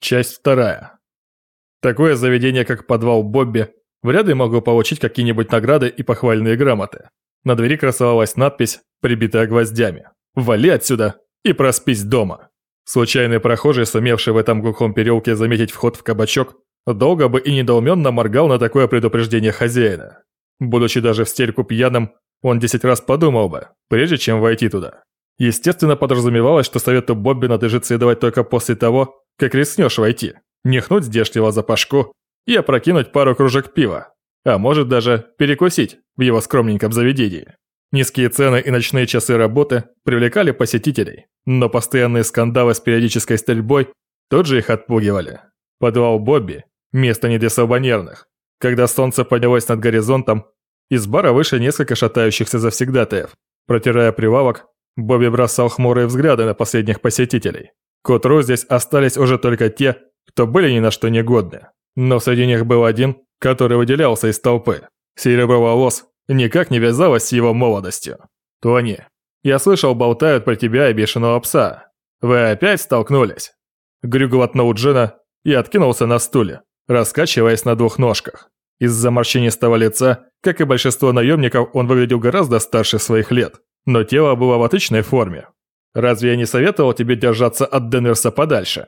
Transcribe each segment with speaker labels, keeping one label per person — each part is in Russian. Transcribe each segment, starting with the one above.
Speaker 1: Часть вторая. Такое заведение, как подвал Бобби, вряд ли могло получить какие-нибудь награды и похвальные грамоты. На двери красовалась надпись, прибитая гвоздями. «Вали отсюда и проспись дома». Случайный прохожий, сумевший в этом глухом переулке заметить вход в кабачок, долго бы и недоуменно моргал на такое предупреждение хозяина. Будучи даже в стельку пьяным, он десять раз подумал бы, прежде чем войти туда. Естественно, подразумевалось, что совету Бобби надлежит следовать только после того, как рискнешь войти, нехнуть здешнего запашку и опрокинуть пару кружек пива, а может даже перекусить в его скромненьком заведении. Низкие цены и ночные часы работы привлекали посетителей, но постоянные скандалы с периодической стрельбой тут же их отпугивали. Подвал Бобби – место не для слабонервных. Когда солнце поднялось над горизонтом, из бара вышли несколько шатающихся завсегдатаев. Протирая прилавок, Бобби бросал хмурые взгляды на последних посетителей. К утру здесь остались уже только те, кто были ни на что не годны. Но среди них был один, который выделялся из толпы. Серебро волос никак не вязалось с его молодостью. «Тони, я слышал, болтают про тебя и бешеного пса. Вы опять столкнулись?» Грю глотнул джина и откинулся на стуле, раскачиваясь на двух ножках. Из-за морщинистого лица, как и большинство наемников, он выглядел гораздо старше своих лет но тело было в отличной форме. Разве я не советовал тебе держаться от Денверса подальше?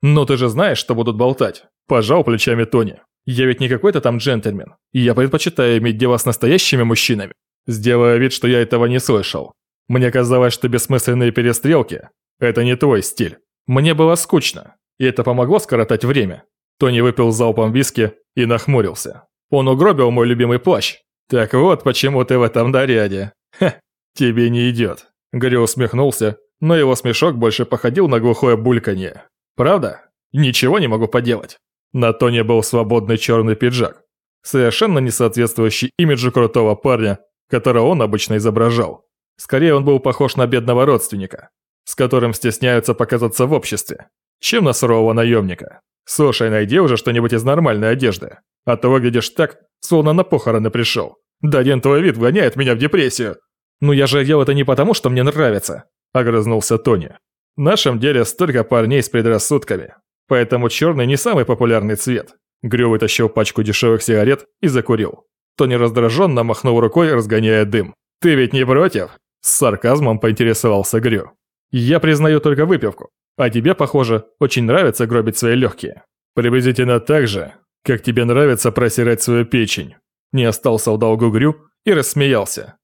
Speaker 1: Ну ты же знаешь, что будут болтать. Пожал плечами Тони. Я ведь не какой-то там джентльмен. Я предпочитаю иметь дело с настоящими мужчинами. Сделая вид, что я этого не слышал. Мне казалось, что бессмысленные перестрелки – это не твой стиль. Мне было скучно, и это помогло скоротать время. Тони выпил залпом виски и нахмурился. Он угробил мой любимый плащ. Так вот, почему ты в этом наряде. Хе, «Тебе не идет». Гарри усмехнулся, но его смешок больше походил на глухое бульканье. «Правда? Ничего не могу поделать». На Тоне был свободный черный пиджак, совершенно не соответствующий имиджу крутого парня, которого он обычно изображал. Скорее, он был похож на бедного родственника, с которым стесняются показаться в обществе, чем на сурового наемника. «Слушай, найди уже что-нибудь из нормальной одежды, а то выглядишь так, словно на похороны пришел. Да один твой вид вгоняет меня в депрессию». «Ну я же делал это не потому, что мне нравится», – огрызнулся Тони. «В нашем деле столько парней с предрассудками, поэтому черный не самый популярный цвет». Грю вытащил пачку дешевых сигарет и закурил. Тони раздраженно махнул рукой, разгоняя дым. «Ты ведь не против?» С сарказмом поинтересовался Грю. «Я признаю только выпивку, а тебе, похоже, очень нравится гробить свои легкие. Приблизительно так же, как тебе нравится просирать свою печень». Не остался в долгу Грю и рассмеялся.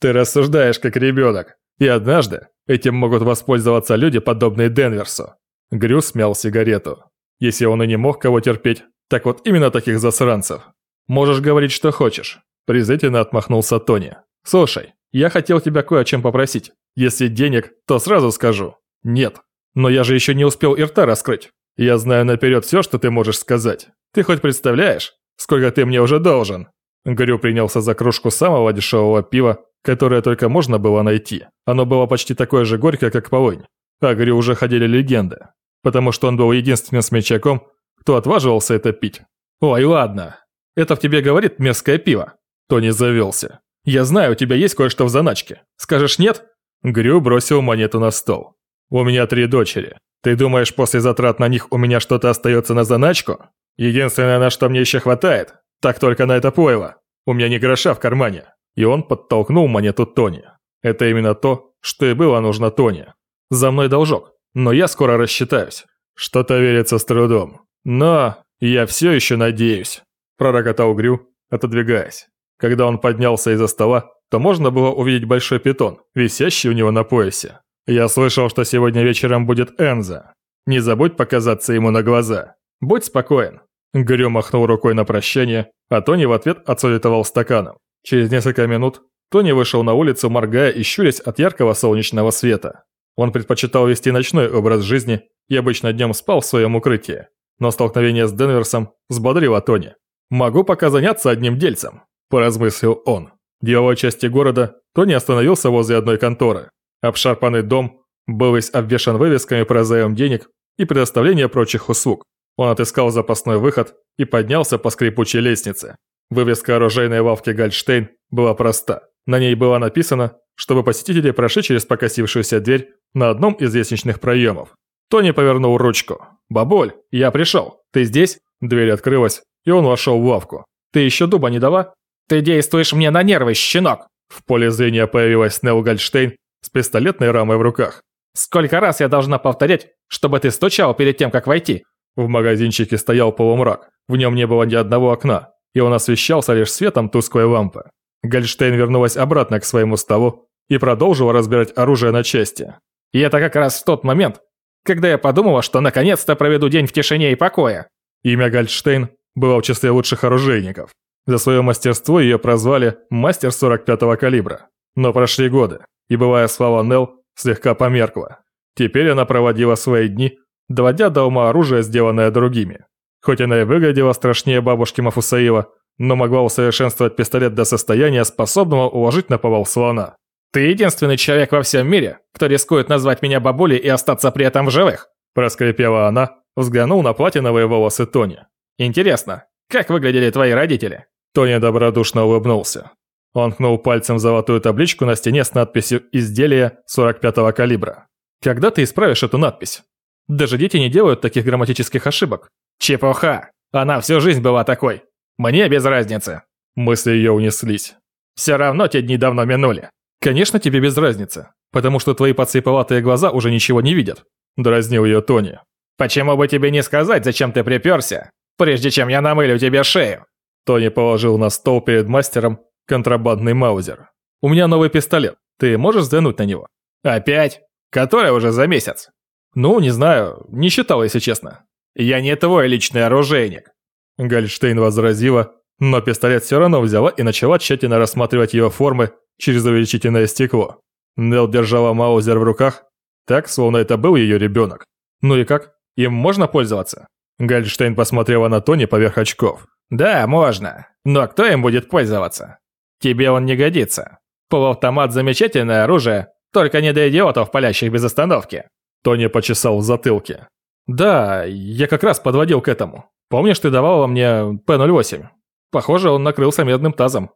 Speaker 1: Ты рассуждаешь как ребенок. И однажды этим могут воспользоваться люди, подобные Денверсу. Грю смял сигарету. Если он и не мог кого терпеть, так вот именно таких засранцев. Можешь говорить, что хочешь. Презрительно отмахнулся Тони. Слушай, я хотел тебя кое о чем попросить. Если денег, то сразу скажу. Нет. Но я же еще не успел и рта раскрыть. Я знаю наперед все, что ты можешь сказать. Ты хоть представляешь, сколько ты мне уже должен? Грю принялся за кружку самого дешевого пива, которое только можно было найти. Оно было почти такое же горькое, как полынь. О Грю уже ходили легенды, потому что он был единственным смельчаком, кто отваживался это пить. «Ой, ладно. Это в тебе говорит мерзкое пиво». Тони завелся. «Я знаю, у тебя есть кое-что в заначке. Скажешь нет?» Грю бросил монету на стол. «У меня три дочери. Ты думаешь, после затрат на них у меня что-то остается на заначку? Единственное, на что мне еще хватает, так только на это пойло. У меня не гроша в кармане. И он подтолкнул монету Тони. Это именно то, что и было нужно Тони. За мной должок, но я скоро рассчитаюсь. Что-то верится с трудом. Но я все еще надеюсь. Пророкотал Грю, отодвигаясь. Когда он поднялся из-за стола, то можно было увидеть большой питон, висящий у него на поясе. Я слышал, что сегодня вечером будет Энза. Не забудь показаться ему на глаза. Будь спокоен, Грю махнул рукой на прощание, а Тони в ответ отсулетовал стаканом. Через несколько минут Тони вышел на улицу, моргая и щурясь от яркого солнечного света. Он предпочитал вести ночной образ жизни и обычно днем спал в своем укрытии. Но столкновение с Денверсом взбодрило Тони. «Могу пока заняться одним дельцем», – поразмыслил он. В деловой части города Тони остановился возле одной конторы. Обшарпанный дом был весь обвешан вывесками про заем денег и предоставление прочих услуг. Он отыскал запасной выход и поднялся по скрипучей лестнице. Вывеска оружейной лавки «Гальштейн» была проста. На ней было написано, чтобы посетители прошли через покосившуюся дверь на одном из лестничных проемов. Тони повернул ручку. «Бабуль, я пришел. Ты здесь?» Дверь открылась, и он вошел в лавку. «Ты еще дуба не дала?» «Ты действуешь мне на нервы, щенок!» В поле зрения появилась Нелл Гольдштейн с пистолетной рамой в руках. «Сколько раз я должна повторять, чтобы ты стучал перед тем, как войти?» В магазинчике стоял полумрак. В нем не было ни одного окна, и он освещался лишь светом тусклой лампы. Гольдштейн вернулась обратно к своему столу и продолжила разбирать оружие на части. И это как раз в тот момент, когда я подумала, что наконец-то проведу день в тишине и покое. Имя Гольдштейн было в числе лучших оружейников. За свое мастерство ее прозвали «мастер 45-го калибра». Но прошли годы, и былая слава Нелл слегка померкла. Теперь она проводила свои дни, доводя до ума оружие, сделанное другими. Хоть она и выглядела страшнее бабушки Мафусаила, но могла усовершенствовать пистолет до состояния, способного уложить на повал слона. «Ты единственный человек во всем мире, кто рискует назвать меня бабулей и остаться при этом в живых!» Проскрипела она, взглянул на платиновые волосы Тони. «Интересно, как выглядели твои родители?» Тони добродушно улыбнулся. Он кнул пальцем золотую табличку на стене с надписью «Изделие 45-го калибра». «Когда ты исправишь эту надпись? Даже дети не делают таких грамматических ошибок». «Чепуха! Она всю жизнь была такой. Мне без разницы». Мысли ее унеслись. «Все равно те дни давно минули. «Конечно тебе без разницы, потому что твои подслеповатые глаза уже ничего не видят», – дразнил ее Тони. «Почему бы тебе не сказать, зачем ты приперся, прежде чем я намылю тебе шею?» Тони положил на стол перед мастером контрабандный маузер. «У меня новый пистолет, ты можешь взглянуть на него?» «Опять? Который уже за месяц?» «Ну, не знаю, не считал, если честно». «Я не твой личный оружейник», – Гольштейн возразила, но пистолет все равно взяла и начала тщательно рассматривать его формы через увеличительное стекло. Нел держала Маузер в руках, так, словно это был ее ребенок. «Ну и как? Им можно пользоваться?» Гальштейн посмотрела на Тони поверх очков. «Да, можно. Но кто им будет пользоваться? Тебе он не годится. Полуавтомат – замечательное оружие, только не для идиотов, палящих без остановки». Тони почесал в затылке. «Да, я как раз подводил к этому. Помнишь, ты давала мне П-08? Похоже, он накрылся медным тазом.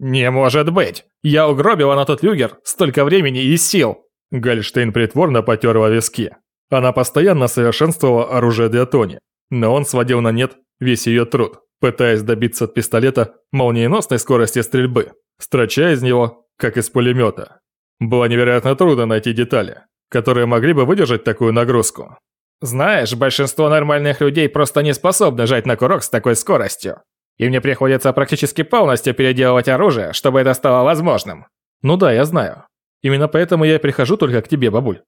Speaker 1: «Не может быть! Я угробила на тот люгер столько времени и сил!» Гальштейн притворно потерла виски. Она постоянно совершенствовала оружие для Тони, но он сводил на нет весь ее труд, пытаясь добиться от пистолета молниеносной скорости стрельбы, строча из него, как из пулемета. Было невероятно трудно найти детали, которые могли бы выдержать такую нагрузку. «Знаешь, большинство нормальных людей просто не способны жать на курок с такой скоростью и мне приходится практически полностью переделывать оружие, чтобы это стало возможным. Ну да, я знаю. Именно поэтому я и прихожу только к тебе, бабуль.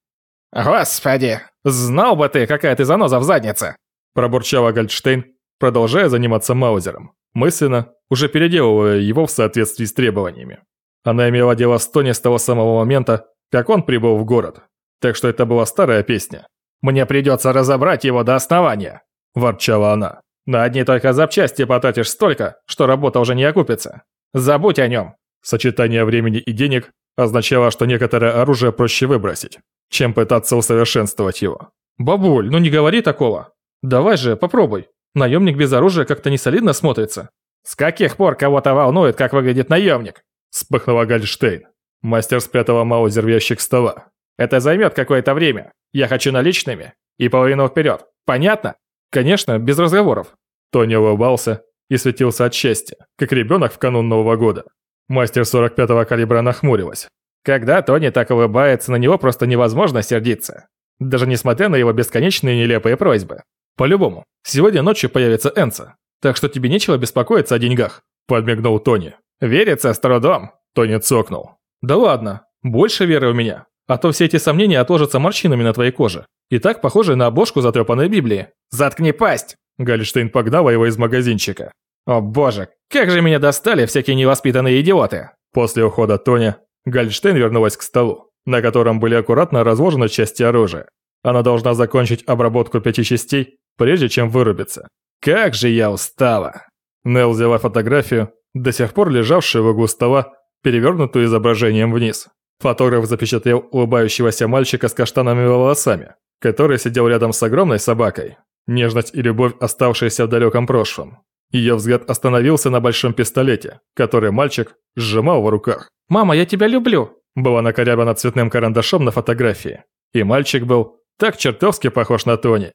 Speaker 1: Господи, знал бы ты, какая ты заноза в заднице. Пробурчала Гольдштейн, продолжая заниматься Маузером, мысленно, уже переделывая его в соответствии с требованиями. Она имела дело с Тони с того самого момента, как он прибыл в город. Так что это была старая песня. «Мне придется разобрать его до основания», – ворчала она. На одни только запчасти потратишь столько, что работа уже не окупится. Забудь о нем. Сочетание времени и денег означало, что некоторое оружие проще выбросить, чем пытаться усовершенствовать его. «Бабуль, ну не говори такого. Давай же, попробуй. Наемник без оружия как-то не солидно смотрится». «С каких пор кого-то волнует, как выглядит наемник?» Вспыхнула Гальштейн. Мастер спрятала Маузер в ящик стола. «Это займет какое-то время. Я хочу наличными. И половину вперед. Понятно?» Конечно, без разговоров. Тони улыбался и светился от счастья, как ребенок в канун Нового года. Мастер 45-го калибра нахмурилась. Когда Тони так улыбается, на него просто невозможно сердиться. Даже несмотря на его бесконечные нелепые просьбы. По-любому, сегодня ночью появится Энца, так что тебе нечего беспокоиться о деньгах», – подмигнул Тони. «Верится с трудом», – Тони цокнул. «Да ладно, больше веры у меня, а то все эти сомнения отложатся морщинами на твоей коже. И так похоже на обложку затрепанной Библии. «Заткни пасть!» Гальштейн погнала его из магазинчика. «О боже, как же меня достали всякие невоспитанные идиоты!» После ухода Тони, Гальштейн вернулась к столу, на котором были аккуратно разложены части оружия. Она должна закончить обработку пяти частей, прежде чем вырубиться. «Как же я устала!» Нелл взяла фотографию, до сих пор лежавшую в углу стола, перевернутую изображением вниз. Фотограф запечатлел улыбающегося мальчика с каштанными волосами, который сидел рядом с огромной собакой. Нежность и любовь, оставшиеся в далеком прошлом. Ее взгляд остановился на большом пистолете, который мальчик сжимал в руках. «Мама, я тебя люблю!» Была накорябана цветным карандашом на фотографии. И мальчик был так чертовски похож на Тони.